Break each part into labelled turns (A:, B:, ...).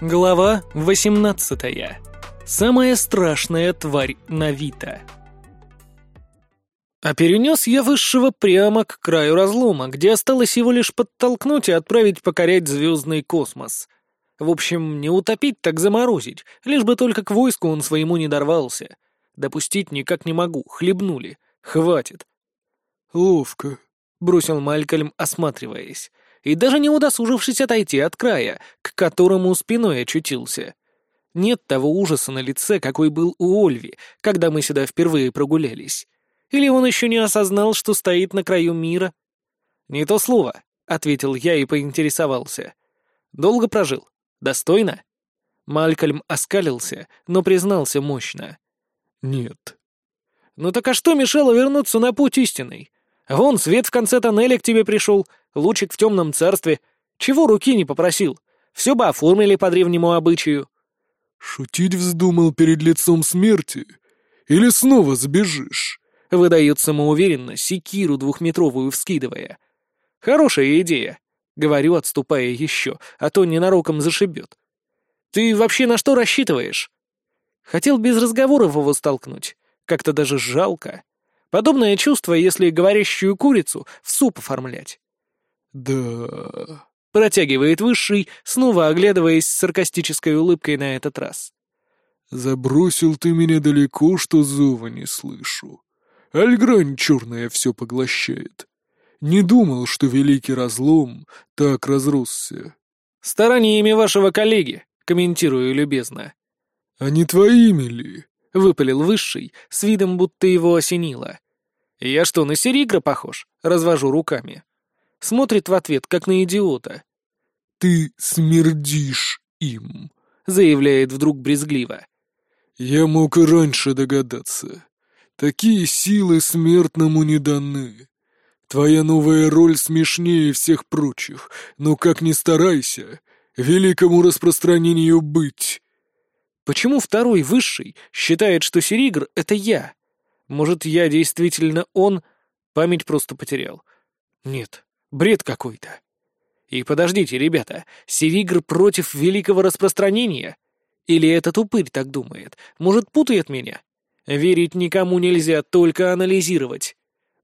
A: Глава 18. Самая страшная тварь Навита. А перенес я высшего прямо к краю разлома, где осталось его лишь подтолкнуть и отправить покорять звездный космос. В общем, не утопить, так заморозить, лишь бы только к войску он своему не дорвался. Допустить никак не могу, хлебнули. Хватит.
B: «Ловко», — бросил Малькольм, осматриваясь и даже не удосужившись отойти от края, к которому спиной очутился. Нет того ужаса на лице, какой был у Ольви, когда мы сюда впервые прогулялись. Или он еще не осознал, что стоит на краю мира? «Не то слово», — ответил я и поинтересовался. «Долго прожил? Достойно?» Малькольм оскалился, но признался мощно. «Нет». «Ну так а что мешало вернуться на путь истинный? Вон, свет в конце тоннеля к тебе пришел, лучик в темном царстве. Чего руки не попросил? Все бы оформили по древнему обычаю».
C: «Шутить вздумал перед лицом смерти? Или снова сбежишь?»
B: — выдает самоуверенно, секиру двухметровую вскидывая. «Хорошая идея», — говорю, отступая еще, а то ненароком зашибет. «Ты вообще на что рассчитываешь?» Хотел без разговоров его столкнуть. Как-то даже жалко. Подобное чувство, если говорящую курицу в суп оформлять.
C: «Да...»
B: — протягивает Высший, снова оглядываясь с саркастической улыбкой на этот раз.
C: «Забросил ты меня далеко, что зова не слышу. Альгрань черная все поглощает. Не думал, что великий разлом так разросся».
B: «Стараниями вашего коллеги», — комментирую любезно.
C: «А не твоими ли?»
B: — выпалил Высший, с видом, будто его осенило. «Я что, на Серигра похож?» — развожу руками. Смотрит в ответ, как на идиота.
C: «Ты смердишь им», —
B: заявляет вдруг брезгливо.
C: «Я мог и раньше догадаться. Такие силы смертному не даны. Твоя новая роль смешнее всех прочих, но как ни старайся, великому распространению быть».
B: Почему второй высший считает, что Серигр — это я? Может, я действительно он? Память просто потерял. Нет, бред какой-то. И подождите, ребята, Серигр против великого распространения? Или этот упырь так думает? Может, путает меня? Верить никому нельзя, только анализировать.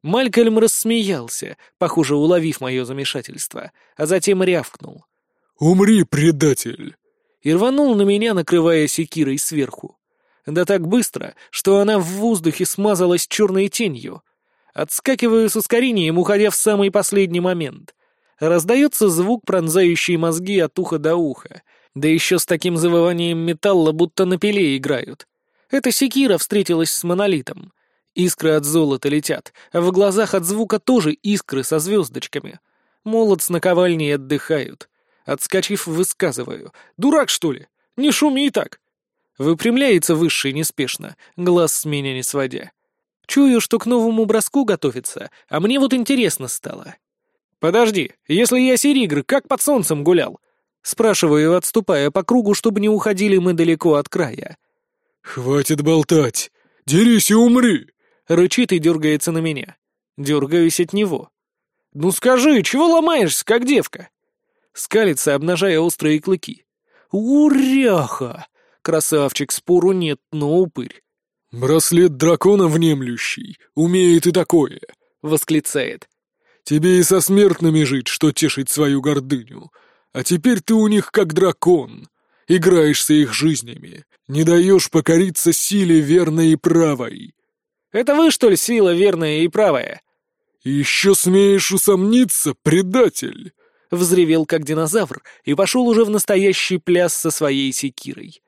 B: Малькольм рассмеялся, похоже, уловив мое замешательство, а затем рявкнул.
C: «Умри, предатель!»
B: и рванул на меня, накрывая секирой сверху. Да так быстро, что она в воздухе смазалась черной тенью. Отскакиваю с ускорением, уходя в самый последний момент. Раздается звук, пронзающий мозги от уха до уха, да еще с таким завыванием металла, будто на пиле играют. Эта секира встретилась с монолитом. Искры от золота летят, а в глазах от звука тоже искры со звездочками. Молот с наковальней отдыхают. Отскочив, высказываю. «Дурак, что ли? Не шуми так!» Выпрямляется высший неспешно, глаз с меня не сводя. Чую, что к новому броску готовится, а мне вот интересно стало. «Подожди, если я Серигр, как под солнцем гулял?» Спрашиваю, отступая по кругу, чтобы не уходили мы далеко от края.
C: «Хватит болтать! Дерись и умри!»
B: Рычит и дергается на меня. Дергаюсь от него. «Ну скажи, чего ломаешься, как девка?» скалится, обнажая острые клыки. «Уряха! Красавчик, спору нет, но упырь».
C: «Браслет дракона внемлющий, умеет и такое», — восклицает. «Тебе и со смертными жить, что тешить свою гордыню. А теперь ты у них как дракон, играешься их жизнями, не даешь покориться силе верной и правой».
B: «Это вы, что ли, сила верная и правая?»
C: «Еще смеешь усомниться, предатель?»
B: взревел как динозавр и пошел уже в настоящий пляс со своей секирой.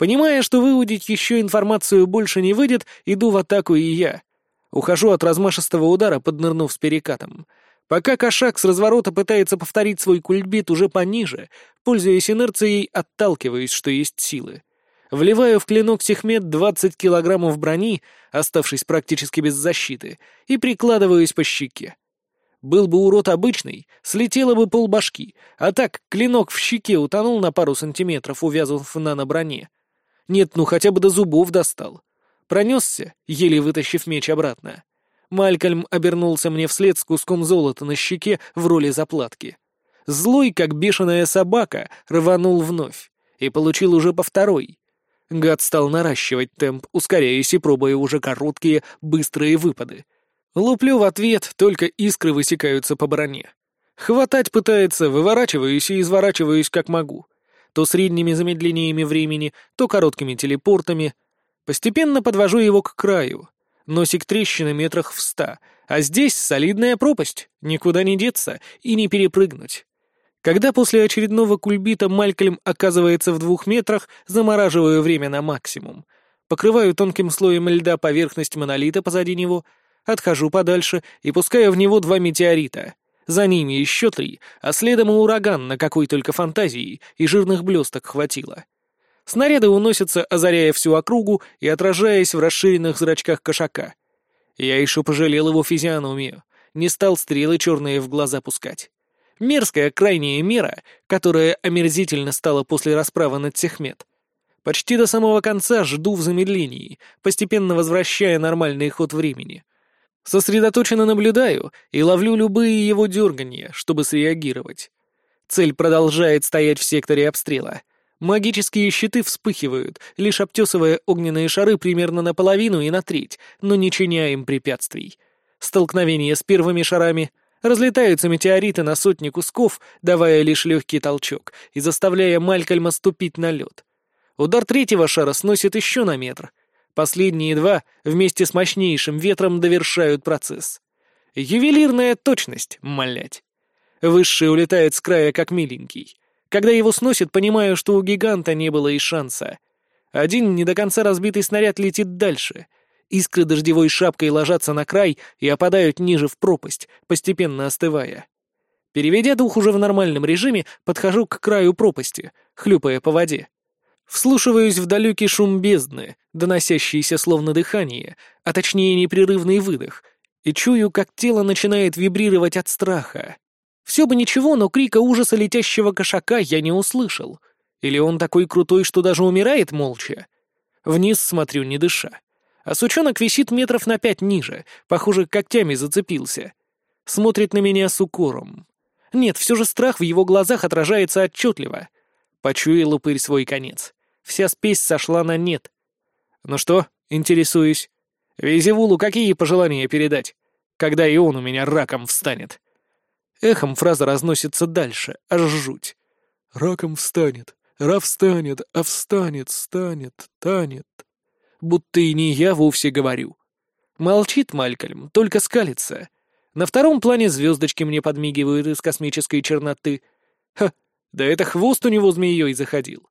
B: Понимая, что выудить еще информацию больше не выйдет, иду в атаку и я. Ухожу от размашистого удара, поднырнув с перекатом. Пока кошак с разворота пытается повторить свой кульбит уже пониже, пользуясь инерцией, отталкиваюсь, что есть силы. Вливаю в клинок Сехмет 20 килограммов брони, оставшись практически без защиты, и прикладываюсь по щеке. Был бы урод обычный, слетело бы полбашки, а так клинок в щеке утонул на пару сантиметров, увязав на наноброне. Нет, ну хотя бы до зубов достал. Пронесся, еле вытащив меч обратно. Малькольм обернулся мне вслед с куском золота на щеке в роли заплатки. Злой, как бешеная собака, рванул вновь. и получил уже по второй. Гад стал наращивать темп, ускоряясь и пробуя уже короткие, быстрые выпады. Луплю в ответ, только искры высекаются по броне. Хватать пытается, выворачиваюсь и изворачиваюсь как могу. То средними замедлениями времени, то короткими телепортами. Постепенно подвожу его к краю. Носик трещины метрах в ста, а здесь солидная пропасть, никуда не деться и не перепрыгнуть. Когда после очередного кульбита Малькольм оказывается в двух метрах, замораживаю время на максимум. Покрываю тонким слоем льда поверхность монолита позади него, отхожу подальше и пускаю в него два метеорита. За ними еще три, а следом и ураган на какой только фантазии и жирных блесток хватило. Снаряды уносятся, озаряя всю округу и отражаясь в расширенных зрачках кошака. Я еще пожалел его физиономию, не стал стрелы черные в глаза пускать. Мерзкая крайняя мера, которая омерзительно стала после расправы над Техмет. Почти до самого конца жду в замедлении, постепенно возвращая нормальный ход времени. Сосредоточенно наблюдаю и ловлю любые его дерганья, чтобы среагировать. Цель продолжает стоять в секторе обстрела. Магические щиты вспыхивают, лишь обтесывая огненные шары примерно наполовину и на треть, но не чиня им препятствий. Столкновение с первыми шарами, Разлетаются метеориты на сотни кусков, давая лишь легкий толчок и заставляя Малькольма ступить на лед. Удар третьего шара сносит еще на метр. Последние два вместе с мощнейшим ветром довершают процесс. Ювелирная точность, малять. Высший улетает с края как миленький. Когда его сносит, понимаю, что у гиганта не было и шанса. Один не до конца разбитый снаряд летит дальше — Искры дождевой шапкой ложатся на край и опадают ниже в пропасть, постепенно остывая. Переведя дух уже в нормальном режиме, подхожу к краю пропасти, хлюпая по воде. Вслушиваюсь в далекий шум бездны, доносящийся словно дыхание, а точнее непрерывный выдох, и чую, как тело начинает вибрировать от страха. Все бы ничего, но крика ужаса летящего кошака я не услышал. Или он такой крутой, что даже умирает молча? Вниз смотрю, не дыша. А сучонок висит метров на пять ниже, похоже, когтями зацепился. Смотрит на меня с укором. Нет, все же страх в его глазах отражается отчетливо. Почуял упырь свой конец. Вся спесь сошла на нет. Ну что, интересуюсь. Визивулу какие пожелания передать, когда и он у меня раком встанет? Эхом фраза разносится дальше, аж жуть.
C: «Раком встанет, Ра встанет, а встанет, станет, танет»
B: будто и не я вовсе говорю. Молчит Малькольм, только скалится. На втором плане звездочки мне подмигивают из космической черноты. Ха, да это хвост у него змеей заходил.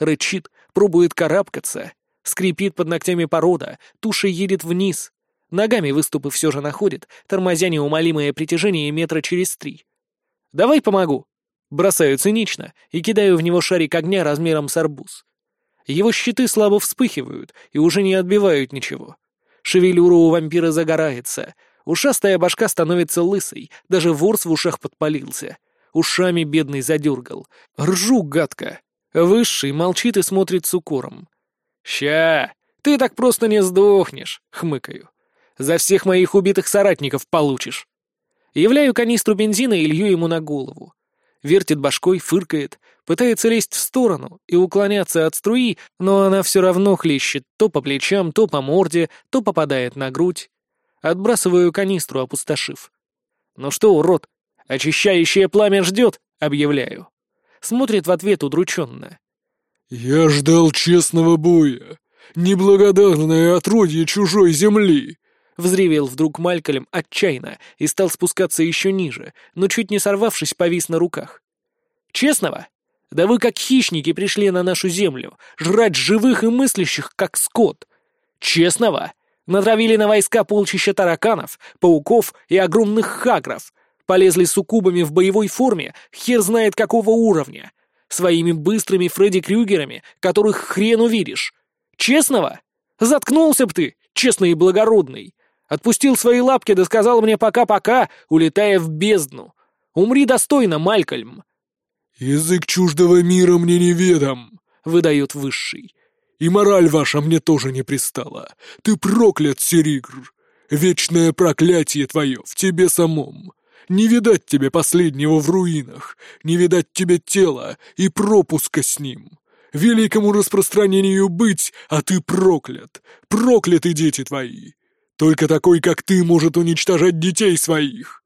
B: Рычит, пробует карабкаться, скрипит под ногтями порода, туша едет вниз. Ногами выступы все же находит, тормозя неумолимое притяжение метра через три. «Давай помогу!» Бросаю цинично и кидаю в него шарик огня размером с арбуз. Его щиты слабо вспыхивают и уже не отбивают ничего. Шевелюра у вампира загорается. Ушастая башка становится лысой, даже ворс в ушах подпалился. Ушами бедный задергал. Ржу гадко. Высший молчит и смотрит с укором. «Ща! Ты так просто не сдохнешь!» — хмыкаю. «За всех моих убитых соратников получишь!» Являю канистру бензина и лью ему на голову вертит башкой, фыркает, пытается лезть в сторону и уклоняться от струи, но она все равно хлещет то по плечам, то по морде, то попадает на грудь. Отбрасываю канистру, опустошив. «Ну что, урод, очищающее пламя ждет», — объявляю. Смотрит в ответ удрученно.
C: «Я ждал честного боя, неблагодарное отродье чужой земли»,
B: Взревел вдруг Малькольм отчаянно и стал спускаться еще ниже, но чуть не сорвавшись, повис на руках. «Честного? Да вы как хищники пришли на нашу землю, жрать живых и мыслящих, как скот. Честного? Натравили на войска полчища тараканов, пауков и огромных хагров. Полезли суккубами в боевой форме, хер знает какого уровня. Своими быстрыми Фредди Крюгерами, которых хрен увидишь. Честного? Заткнулся б ты, честный и благородный. Отпустил свои лапки да сказал мне пока-пока, улетая в бездну. Умри достойно, Малькольм.
C: «Язык чуждого мира мне неведом», — выдает Высший. «И мораль ваша мне тоже не пристала. Ты проклят, Серигр. Вечное проклятие твое в тебе самом. Не видать тебе последнего в руинах, не видать тебе тела и пропуска с ним. великому распространению быть, а ты проклят. Прокляты дети твои. Только такой, как ты, может уничтожать детей своих.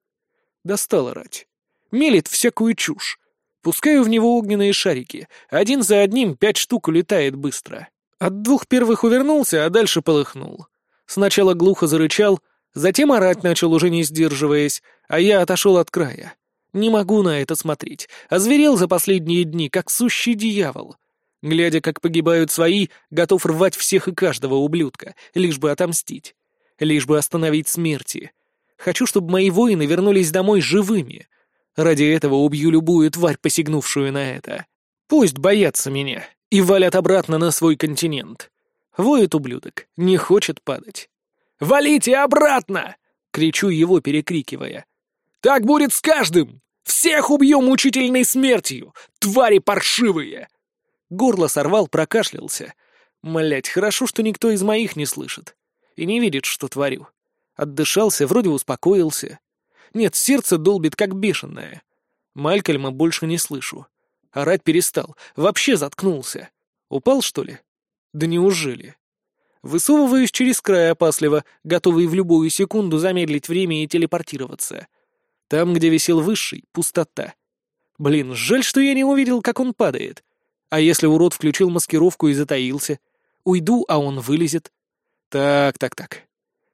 B: Достал орать. Мелит всякую чушь. Пускаю в него огненные шарики. Один за одним пять штук улетает быстро. От двух первых увернулся, а дальше полыхнул. Сначала глухо зарычал, затем орать начал, уже не сдерживаясь, а я отошел от края. Не могу на это смотреть. Озверел за последние дни, как сущий дьявол. Глядя, как погибают свои, готов рвать всех и каждого ублюдка, лишь бы отомстить. Лишь бы остановить смерти. Хочу, чтобы мои воины вернулись домой живыми. Ради этого убью любую тварь, посягнувшую на это. Пусть боятся меня и валят обратно на свой континент. Воет ублюдок, не хочет падать. «Валите обратно!» — кричу его, перекрикивая. «Так будет с каждым! Всех убьем мучительной смертью! Твари паршивые!» Горло сорвал, прокашлялся. Млять, хорошо, что никто из моих не слышит. И не видит, что творю. Отдышался, вроде успокоился. Нет, сердце долбит, как бешеное. Малькольма больше не слышу. Орать перестал, вообще заткнулся. Упал, что ли? Да неужели? Высовываюсь через край опасливо, готовый в любую секунду замедлить время и телепортироваться. Там, где висел высший, пустота. Блин, жаль, что я не увидел, как он падает. А если урод включил маскировку и затаился? Уйду, а он вылезет. Так, так, так.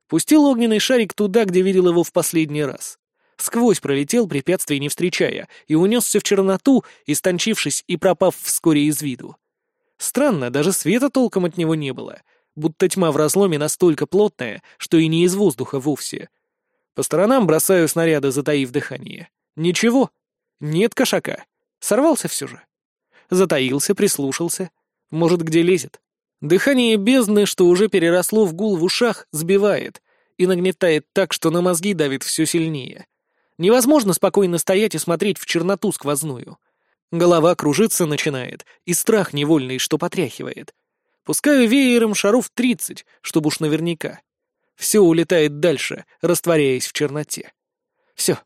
B: Пустил огненный шарик туда, где видел его в последний раз. Сквозь пролетел, препятствий не встречая, и унесся в черноту, истончившись и пропав вскоре из виду. Странно, даже света толком от него не было, будто тьма в разломе настолько плотная, что и не из воздуха вовсе. По сторонам бросаю снаряды, затаив дыхание. Ничего. Нет кошака. Сорвался все же. Затаился, прислушался. Может, где лезет. Дыхание бездны, что уже переросло в гул в ушах, сбивает и нагнетает так, что на мозги давит все сильнее. Невозможно спокойно стоять и смотреть в черноту сквозную. Голова кружиться начинает, и страх невольный, что потряхивает. Пускаю веером шаров тридцать, чтобы уж наверняка. Все улетает дальше, растворяясь в черноте. Все.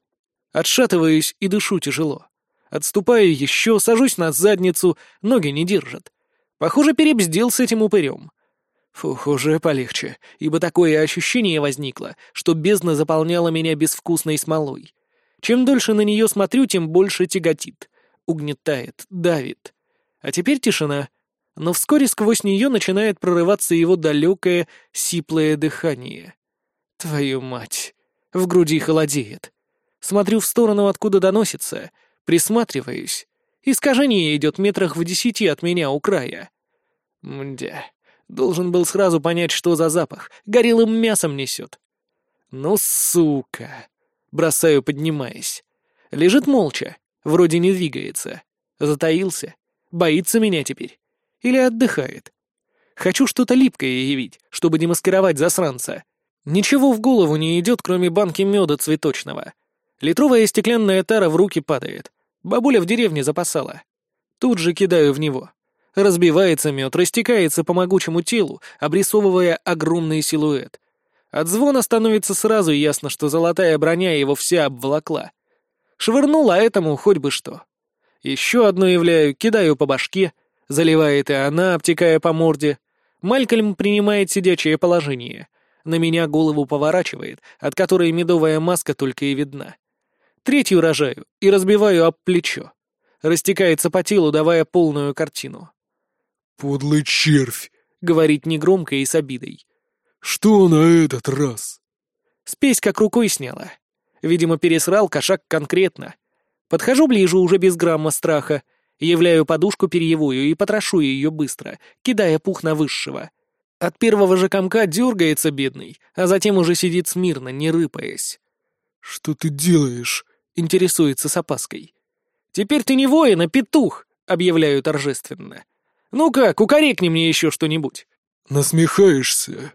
B: Отшатываюсь и дышу тяжело. Отступаю еще, сажусь на задницу, ноги не держат. Похоже, перебздел с этим упырем. Фух, уже полегче, ибо такое ощущение возникло, что бездна заполняла меня безвкусной смолой. Чем дольше на нее смотрю, тем больше тяготит, угнетает, давит. А теперь тишина. Но вскоре сквозь нее начинает прорываться его далекое, сиплое дыхание. Твою мать! В груди холодеет. Смотрю в сторону, откуда доносится, присматриваюсь. Искажение идет метрах в десяти от меня у края. Мдя. Должен был сразу понять, что за запах. Горелым мясом несет. Ну, сука. Бросаю, поднимаясь. Лежит молча, вроде не двигается. Затаился. Боится меня теперь. Или отдыхает. Хочу что-то липкое явить, чтобы демаскировать засранца. Ничего в голову не идет, кроме банки меда цветочного. Литровая стеклянная тара в руки падает. Бабуля в деревне запасала. Тут же кидаю в него. Разбивается мед, растекается по могучему телу, обрисовывая огромный силуэт. От звона становится сразу ясно, что золотая броня его вся обволокла. Швырнула этому хоть бы что. Еще одну являю, кидаю по башке, заливает и она, обтекая по морде. Малькольм принимает сидячее положение. На меня голову поворачивает, от которой медовая маска только и видна. Третью рожаю и разбиваю об плечо. Растекается по телу, давая полную картину.
C: «Подлый червь!»
B: — говорит негромко и с обидой.
C: «Что на этот раз?»
B: Спесь как рукой сняла. Видимо, пересрал кошак конкретно. Подхожу ближе уже без грамма страха, являю подушку перьевую и потрошу ее быстро, кидая пух на высшего. От первого же комка дергается бедный, а затем уже сидит смирно, не рыпаясь.
C: «Что ты делаешь?»
B: — интересуется с опаской. «Теперь ты не воин, а петух!» — объявляю торжественно. «Ну-ка, кукарекни мне еще что-нибудь!»
C: «Насмехаешься?»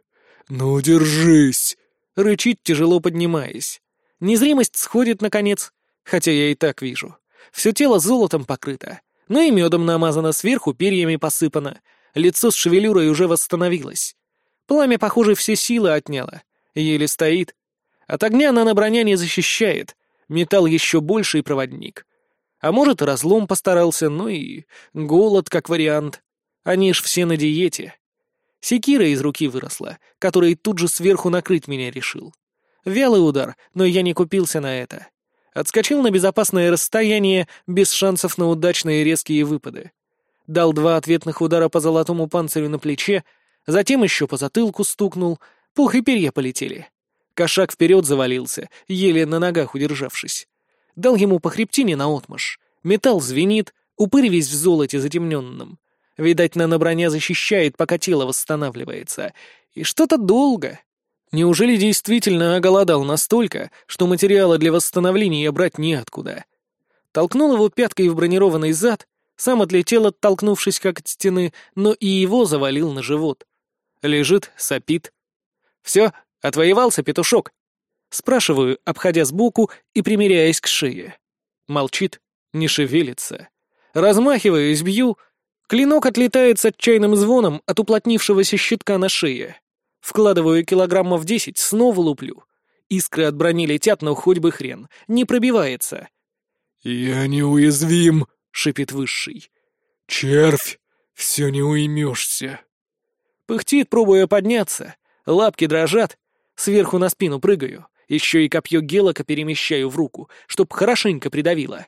C: «Ну, держись!»
B: — рычит, тяжело поднимаясь. Незримость сходит, наконец, хотя я и так вижу. Все тело золотом покрыто, но и медом намазано, сверху перьями посыпано. Лицо с шевелюрой уже восстановилось. Пламя, похоже, все силы отняло. Еле стоит. От огня наноброня не защищает. Металл еще больший проводник. А может, разлом постарался, ну и голод как вариант. Они ж все на диете. Секира из руки выросла, который тут же сверху накрыть меня решил. Вялый удар, но я не купился на это. Отскочил на безопасное расстояние, без шансов на удачные резкие выпады. Дал два ответных удара по золотому панцирю на плече, затем еще по затылку стукнул, пух и перья полетели. Кошак вперед завалился, еле на ногах удержавшись. Дал ему по хребтине наотмашь. Металл звенит, упырь весь в золоте затемненном. Видать, наноброня защищает, пока тело восстанавливается. И что-то долго. Неужели действительно оголодал настолько, что материала для восстановления брать неоткуда? Толкнул его пяткой в бронированный зад, сам отлетел, оттолкнувшись как от стены, но и его завалил на живот. Лежит, сопит. «Все, отвоевался, петушок?» Спрашиваю, обходя сбоку и примеряясь к шее. Молчит, не шевелится. Размахиваюсь, бью — Клинок отлетает с отчаянным звоном от уплотнившегося щитка на шее. Вкладываю килограммов десять, снова луплю. Искры от брони летят, но хоть бы хрен. Не пробивается.
C: «Я неуязвим», — шипит Высший. «Червь, все не уймешься».
B: Пыхтит, пробуя подняться. Лапки дрожат. Сверху на спину прыгаю. Еще и копье гелока перемещаю в руку, чтоб хорошенько придавило.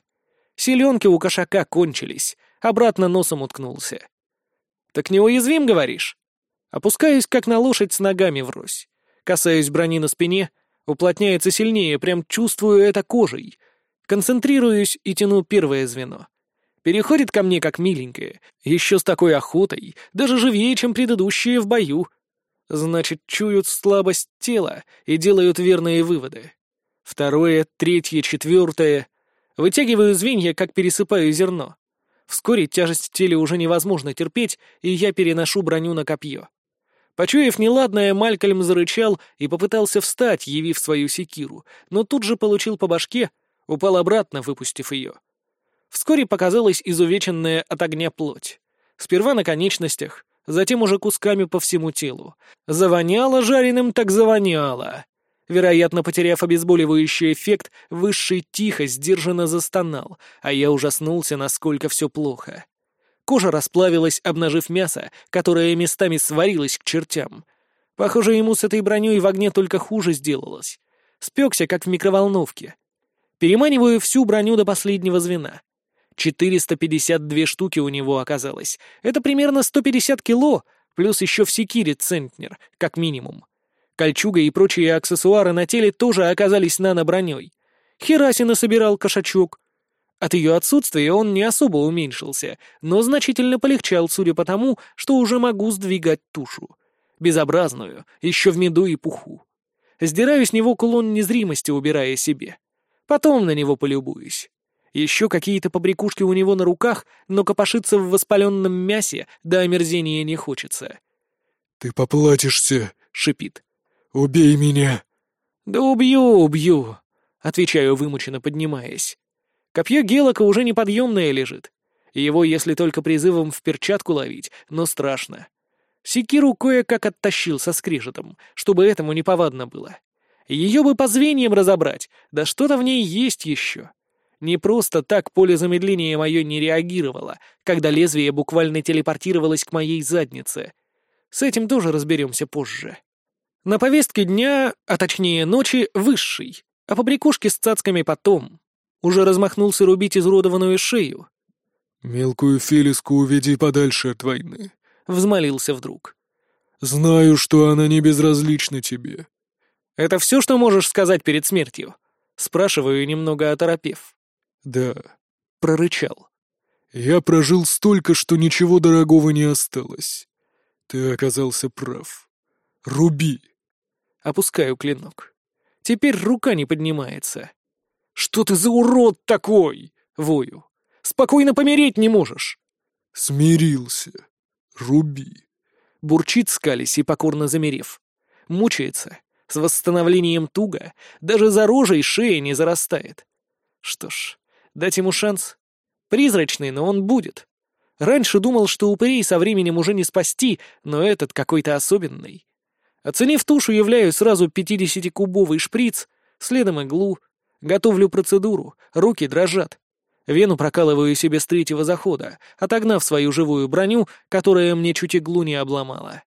B: Селенки у кошака кончились обратно носом уткнулся. «Так неуязвим, говоришь?» Опускаюсь, как на лошадь, с ногами врозь. Касаюсь брони на спине, уплотняется сильнее, прям чувствую это кожей. Концентрируюсь и тяну первое звено. Переходит ко мне как миленькое, еще с такой охотой, даже живее, чем предыдущие в бою. Значит, чуют слабость тела и делают верные выводы. Второе, третье, четвертое. Вытягиваю звенья, как пересыпаю зерно. Вскоре тяжесть в теле уже невозможно терпеть, и я переношу броню на копье. Почуяв неладное, Малькольм зарычал и попытался встать, явив свою секиру, но тут же получил по башке, упал обратно, выпустив ее. Вскоре показалась изувеченная от огня плоть. Сперва на конечностях, затем уже кусками по всему телу. Завоняло жареным, так завоняло. Вероятно, потеряв обезболивающий эффект, Высший тихо, сдержанно застонал, а я ужаснулся, насколько все плохо. Кожа расплавилась, обнажив мясо, которое местами сварилось к чертям. Похоже, ему с этой броней в огне только хуже сделалось. Спекся, как в микроволновке. Переманиваю всю броню до последнего звена. 452 штуки у него оказалось. Это примерно 150 кило, плюс еще в секире центнер, как минимум. Кольчуга и прочие аксессуары на теле тоже оказались нано-броней. Херасина собирал кошачок. От ее отсутствия он не особо уменьшился, но значительно полегчал, судя по тому, что уже могу сдвигать тушу. Безобразную, еще в меду и пуху. Сдираю с него кулон незримости, убирая себе. Потом на него полюбуюсь. Еще какие-то побрякушки у него на руках, но копошиться в воспаленном мясе до омерзения не хочется.
C: «Ты поплатишься», — шипит. «Убей меня!»
B: «Да убью, убью!» — отвечаю, вымученно поднимаясь. Копье Гелока уже неподъемное лежит. Его, если только призывом в перчатку ловить, но страшно. Секиру кое-как оттащил со скрежетом, чтобы этому неповадно было. Ее бы по звеньям разобрать, да что-то в ней есть еще. Не просто так поле замедления мое не реагировало, когда лезвие буквально телепортировалось к моей заднице. С этим тоже разберемся позже. На повестке дня, а точнее ночи, высший, а побрякушки с цацками потом. Уже размахнулся рубить изуродованную шею.
C: «Мелкую Фелиску уведи подальше от войны», —
B: взмолился вдруг.
C: «Знаю, что она не безразлична тебе».
B: «Это все, что можешь сказать перед смертью?» — спрашиваю, немного оторопев.
C: «Да», —
B: прорычал.
C: «Я прожил столько, что ничего дорогого не осталось. Ты оказался прав. Руби!»
B: Опускаю клинок. Теперь рука не поднимается. «Что ты за урод такой?» — вою. «Спокойно помереть не можешь!»
C: «Смирился. Руби!»
B: Бурчит скались и покорно замерев. Мучается. С восстановлением туго. Даже за рожей шея не зарастает. Что ж, дать ему шанс. Призрачный, но он будет. Раньше думал, что упырей со временем уже не спасти, но этот какой-то особенный. Оценив тушу, являю сразу 50-кубовый шприц, следом иглу. Готовлю процедуру, руки дрожат. Вену прокалываю себе с третьего захода, отогнав свою живую броню, которая мне чуть иглу не обломала.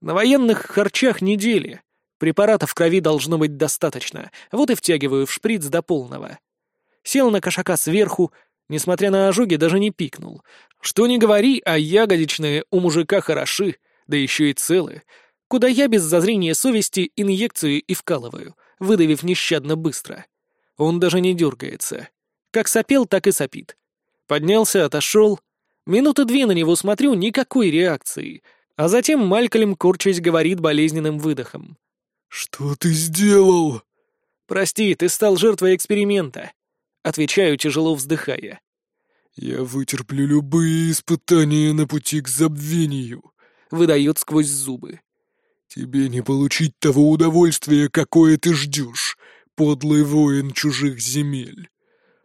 B: На военных харчах недели. Препаратов в крови должно быть достаточно, вот и втягиваю в шприц до полного. Сел на кошака сверху, несмотря на ожоги, даже не пикнул. Что не говори, а ягодичные у мужика хороши, да еще и целы. Куда я без зазрения совести инъекцию и вкалываю, выдавив нещадно быстро. Он даже не дергается. Как сопел, так и сопит. Поднялся, отошел. Минуты две на него смотрю, никакой реакции. А затем Малькольм, корчась, говорит болезненным выдохом.
C: «Что ты сделал?»
B: «Прости, ты стал жертвой эксперимента». Отвечаю, тяжело вздыхая.
C: «Я вытерплю любые испытания на пути к забвению», —
B: выдает сквозь зубы.
C: «Тебе не получить того удовольствия, какое ты ждешь, подлый воин чужих земель.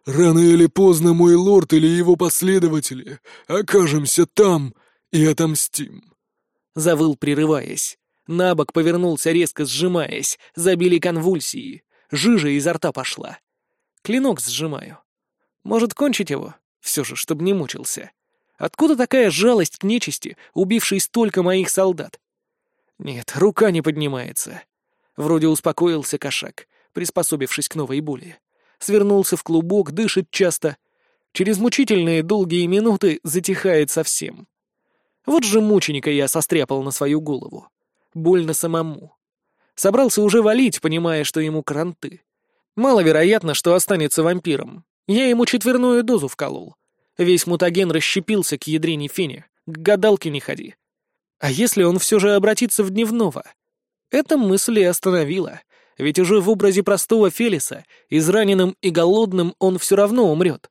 C: Рано или поздно мой лорд или его последователи окажемся там и отомстим».
B: Завыл, прерываясь. На бок повернулся, резко сжимаясь. Забили конвульсии. Жижа изо рта пошла. Клинок сжимаю. Может, кончить его? Все же, чтобы не мучился. Откуда такая жалость к нечисти, убившей столько моих солдат? Нет, рука не поднимается. Вроде успокоился кошак, приспособившись к новой боли свернулся в клубок, дышит часто. Через мучительные долгие минуты затихает совсем. Вот же мученика я состряпал на свою голову. Больно самому. Собрался уже валить, понимая, что ему кранты. Маловероятно, что останется вампиром. Я ему четверную дозу вколол. Весь мутаген расщепился к ядрине фене. К гадалке не ходи. А если он все же обратится в дневного? Эта мысль и остановила, ведь уже в образе простого Фелиса, израненным и голодным, он все равно умрет.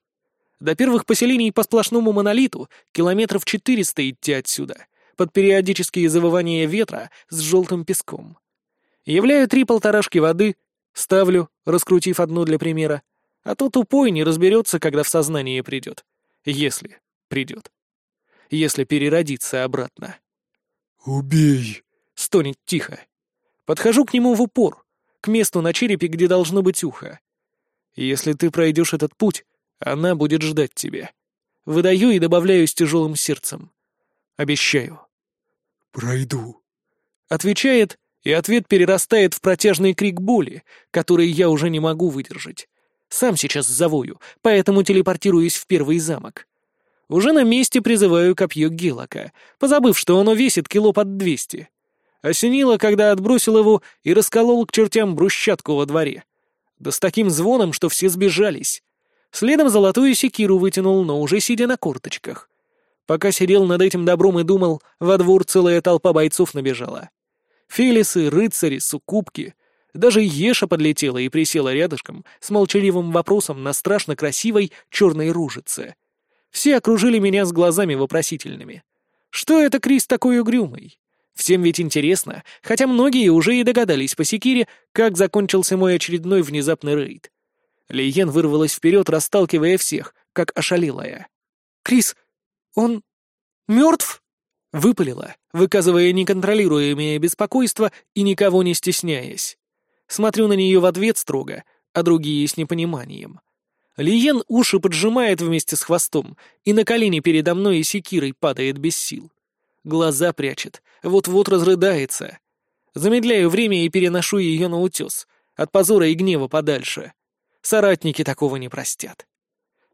B: До первых поселений по сплошному монолиту километров четыреста идти отсюда, под периодические завывания ветра с желтым песком. Являю три полторашки воды, ставлю, раскрутив одну для примера, а то тупой не разберется, когда в сознание придет. Если придет. Если переродится обратно.
C: «Убей!»
B: — стонет тихо. Подхожу к нему в упор, к месту на черепе, где должно быть ухо. Если ты пройдешь этот путь, она будет ждать тебя. Выдаю и добавляю с тяжелым сердцем. Обещаю.
C: «Пройду», —
B: отвечает, и ответ перерастает в протяжный крик боли, который я уже не могу выдержать. Сам сейчас завою, поэтому телепортируюсь в первый замок. Уже на месте призываю копье Гелока, позабыв, что оно весит кило под двести. Осенило, когда отбросил его и расколол к чертям брусчатку во дворе. Да с таким звоном, что все сбежались. Следом золотую секиру вытянул, но уже сидя на корточках. Пока сидел над этим добром и думал, во двор целая толпа бойцов набежала. Фелисы, рыцари, суккубки. Даже Еша подлетела и присела рядышком с молчаливым вопросом на страшно красивой черной ружице. Все окружили меня с глазами вопросительными. Что это Крис такой угрюмый? Всем ведь интересно, хотя многие уже и догадались по секире, как закончился мой очередной внезапный рейд. Лиен вырвалась вперед, расталкивая всех, как ошалелая. «Крис, он мертв?» Выпалила, выказывая неконтролируемое беспокойство и никого не стесняясь. Смотрю на нее в ответ строго, а другие с непониманием. Лиен уши поджимает вместе с хвостом и на колени передо мной и секирой падает без сил. Глаза прячет, вот-вот разрыдается. Замедляю время и переношу ее на утес, от позора и гнева подальше. Соратники такого не простят.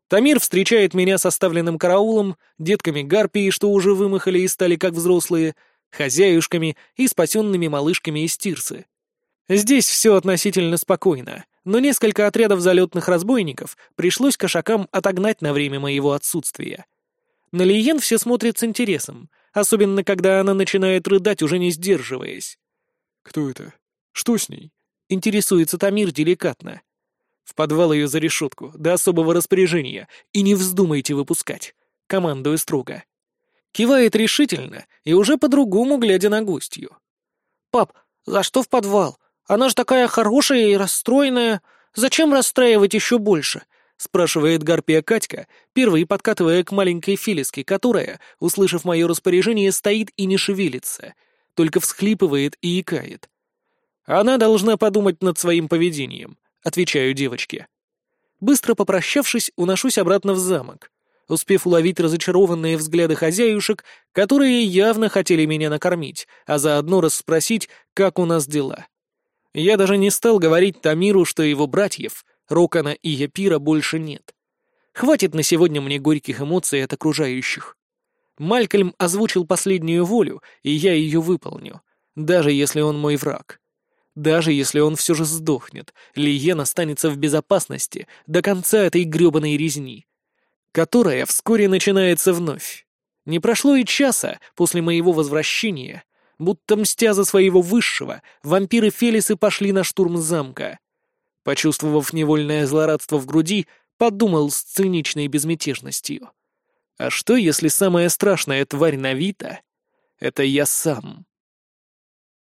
B: Тамир встречает меня составленным караулом, детками гарпии, что уже вымахали и стали как взрослые, хозяюшками и спасенными малышками из Тирсы. Здесь все относительно спокойно, но несколько отрядов залетных разбойников пришлось кошакам отогнать на время моего отсутствия. На Лиен все смотрят с интересом, особенно когда она начинает рыдать, уже не сдерживаясь.
C: «Кто это? Что с ней?»
B: — интересуется Тамир деликатно. «В подвал ее за решетку, до особого распоряжения, и не вздумайте выпускать», — командую строго. Кивает решительно и уже по-другому, глядя на гостью. «Пап, за что в подвал? Она же такая хорошая и расстроенная. Зачем расстраивать еще больше? — спрашивает Гарпия Катька, первой подкатывая к маленькой Филиске, которая, услышав мое распоряжение, стоит и не шевелится, только всхлипывает и икает. «Она должна подумать над своим поведением», — отвечаю девочке. Быстро попрощавшись, уношусь обратно в замок, успев уловить разочарованные взгляды хозяюшек, которые явно хотели меня накормить, а заодно расспросить, как у нас дела. Я даже не стал говорить Тамиру, что его братьев, Рокана и Япира, больше нет. Хватит на сегодня мне горьких эмоций от окружающих. Малькольм озвучил последнюю волю, и я ее выполню, даже если он мой враг. Даже если он все же сдохнет, Лиен останется в безопасности до конца этой гребаной резни, которая вскоре начинается вновь. Не прошло и часа после моего возвращения, будто мстя за своего высшего, вампиры Фелисы пошли на штурм замка. Почувствовав невольное злорадство в груди, подумал с циничной безмятежностью. А что, если самая страшная тварь Навита — это я сам?